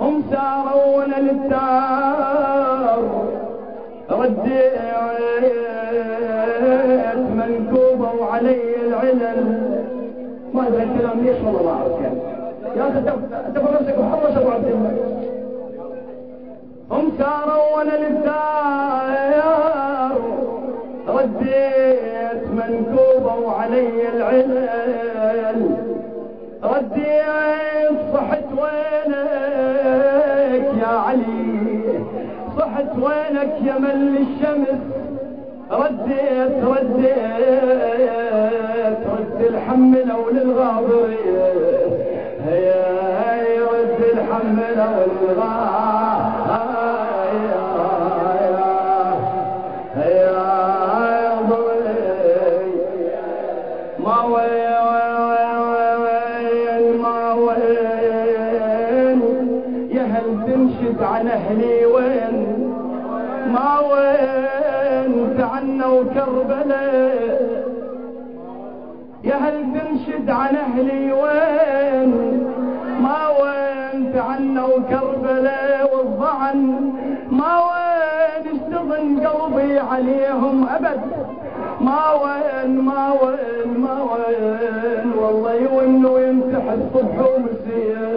هم ساروا للدار. رديت منكوبة وعلي العلل. ما أدري الكلام ليش والله ما اعرف كان يا أخي نفسك وحرص ابو عبد الله هم ساروا وأنا للدار رديت منكوبة وعلي العلل. رديت صحت وينك يا علي؟ صحت وينك يا مل الشمس؟ رديت رديت رد الحملة وللغابرية هيا هيا رد الحملة وللغابرية ما وين تعنوا كربلاء يا هل تنشد عن أهلي وين؟ ما وين تعنوا كربلاء والظعن ما وين اشتغل قلبي عليهم أبد؟ ما وين ما وين ما وين؟ والله يون ويمسح الصبح ومسيه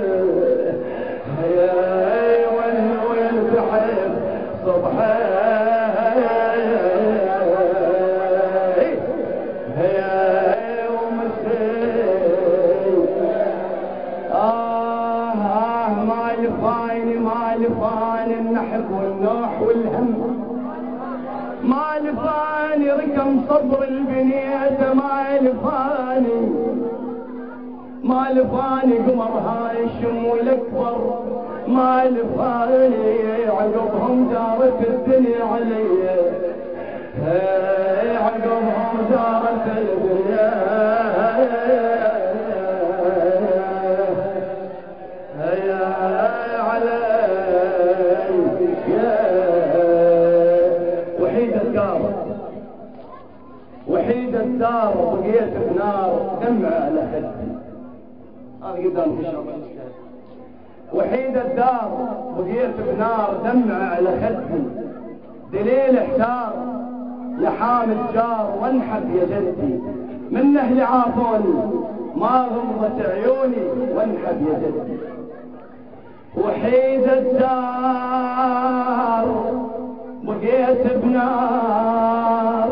لفاني ما النحب والنوح والهم. ما لفاني ركم صبر البنية ما لفاني ما لفاني قمر هاشم والأكبر. ما لفاني عقبهم دارت الدنيا علي. عقبهم دارت الدنيا وحيد الدار بقيت بنار دمع على خدي هذا قدام وحيد الدار بقيت بنار دمع على خدي دليل احتار يا حامل جار وانحب يا جدي. من أهل عافوني ما غمضت عيوني وانحب يا جدي. وحيد الدار بقيت بنار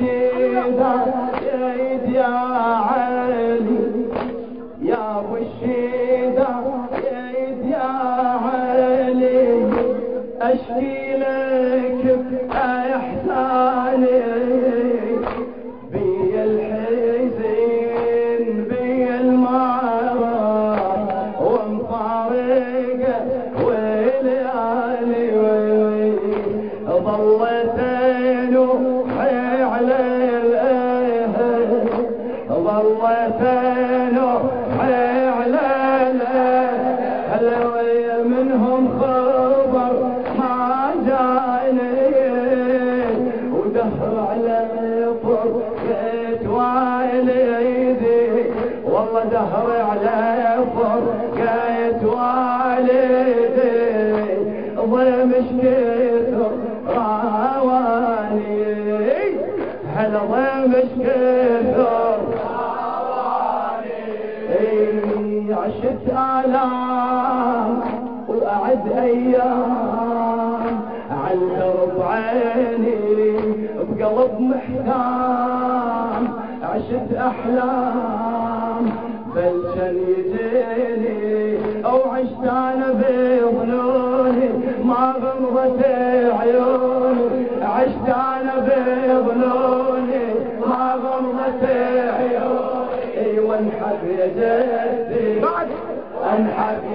إيه يا السلام وأعد أيام على درب عيني بقلب محتام عشت أحلام. بل كان يجيني أو عشت أنا بظنوني ما غمضت عيوني. عشت أنا بظنوني ما غمضت عيوني. وانحب يا جيني. I.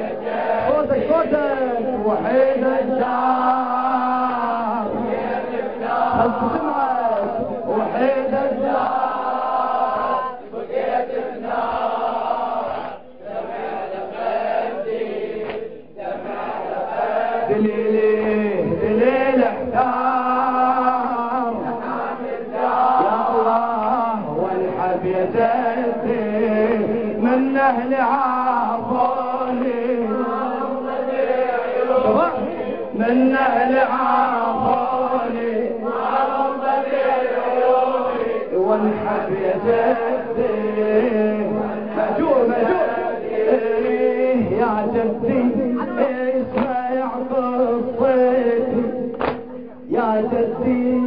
جدي اسمع قصتي يا جدي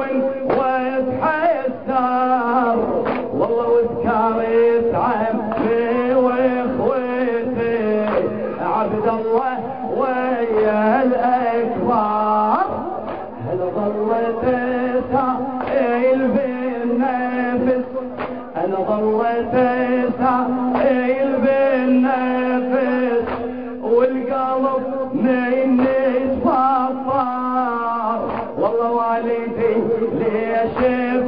Yeah.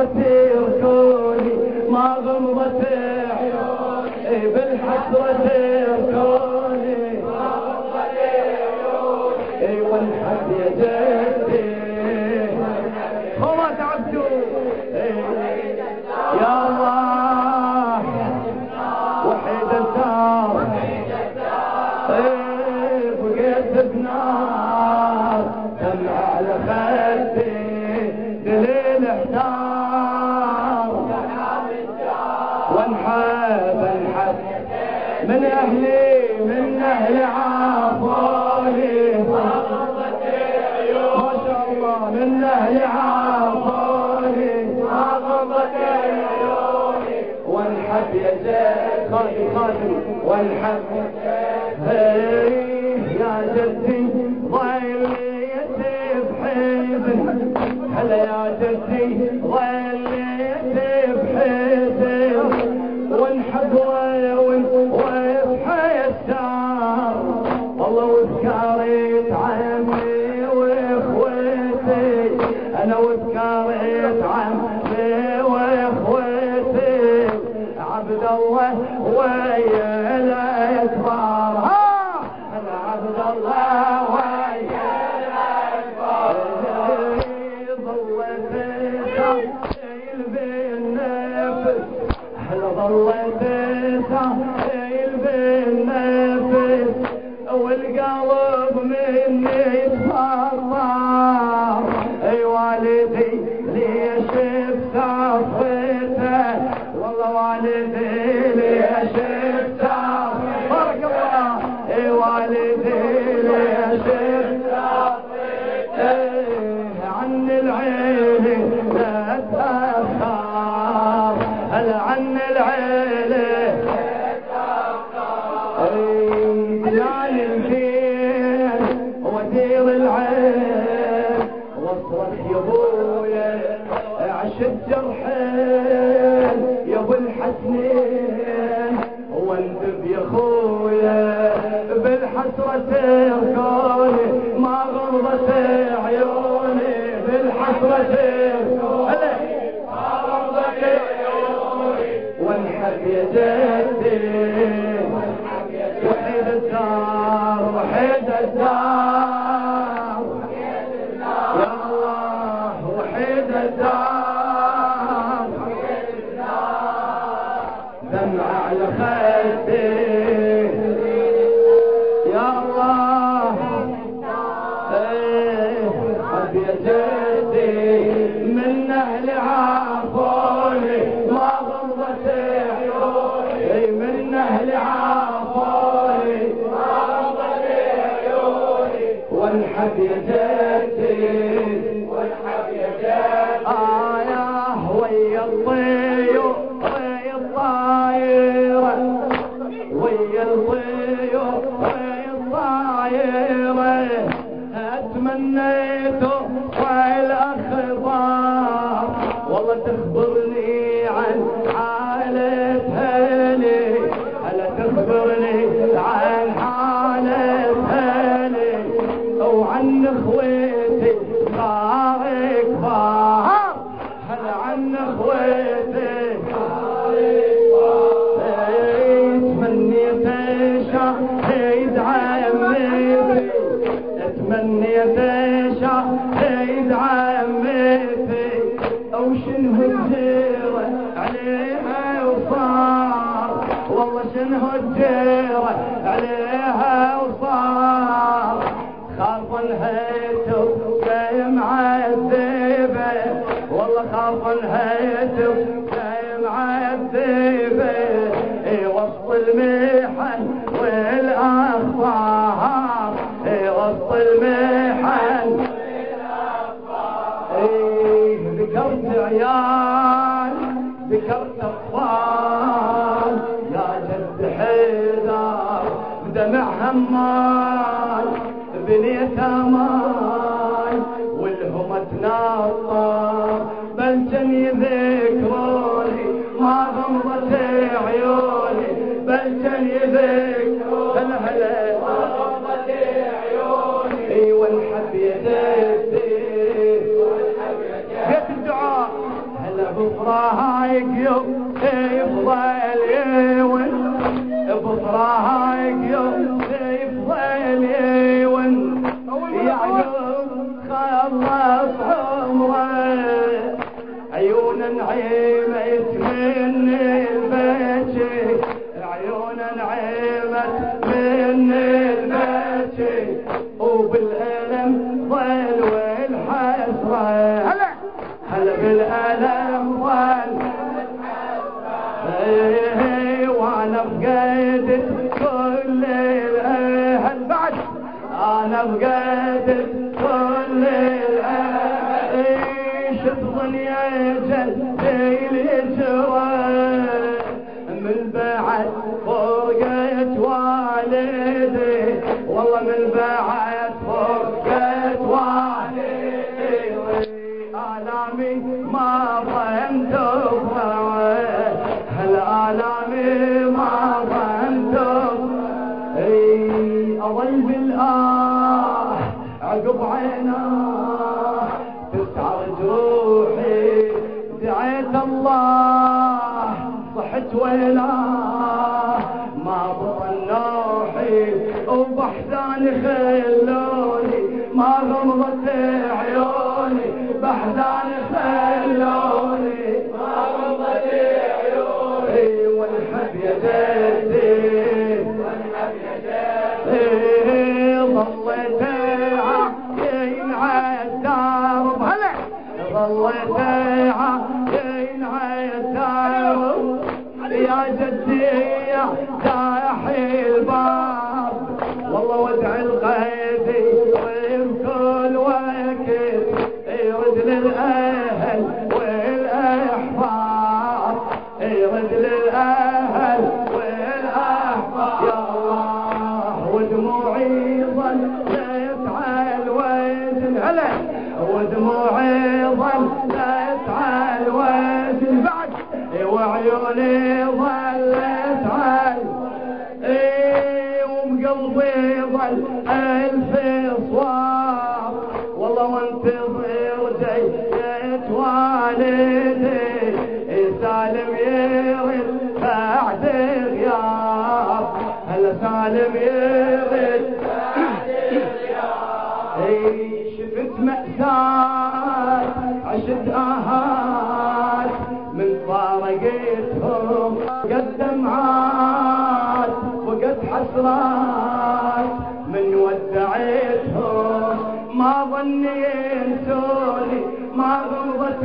غمضت عيوني ما غمضت عيوني بالحسرة لعافوه ما شاء الله. والحب يا زيد والحب يا انا وبكار اتعم والديه حسرتي ركوني ما غمضت عيوني بالحسرة. أهلها Thank you. خاف انها تبكي معذبه والله خاف انها تبكي معذبه اي وسط المحن والاخبار اي وسط المحن اي ذكرت عيال ذكرت اطفال يا جد حيدر بدمعها النار مأساة عشت آهات من فارقتهم قد دمعات وقد حسرات. من ودعيتهم ما ظني انتوني ما غمضت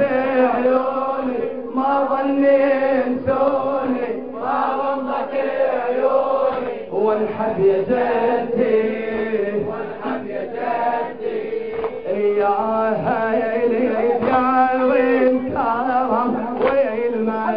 عيوني ما ظني انتوني ما غمضت عيوني. وانحب يا جدي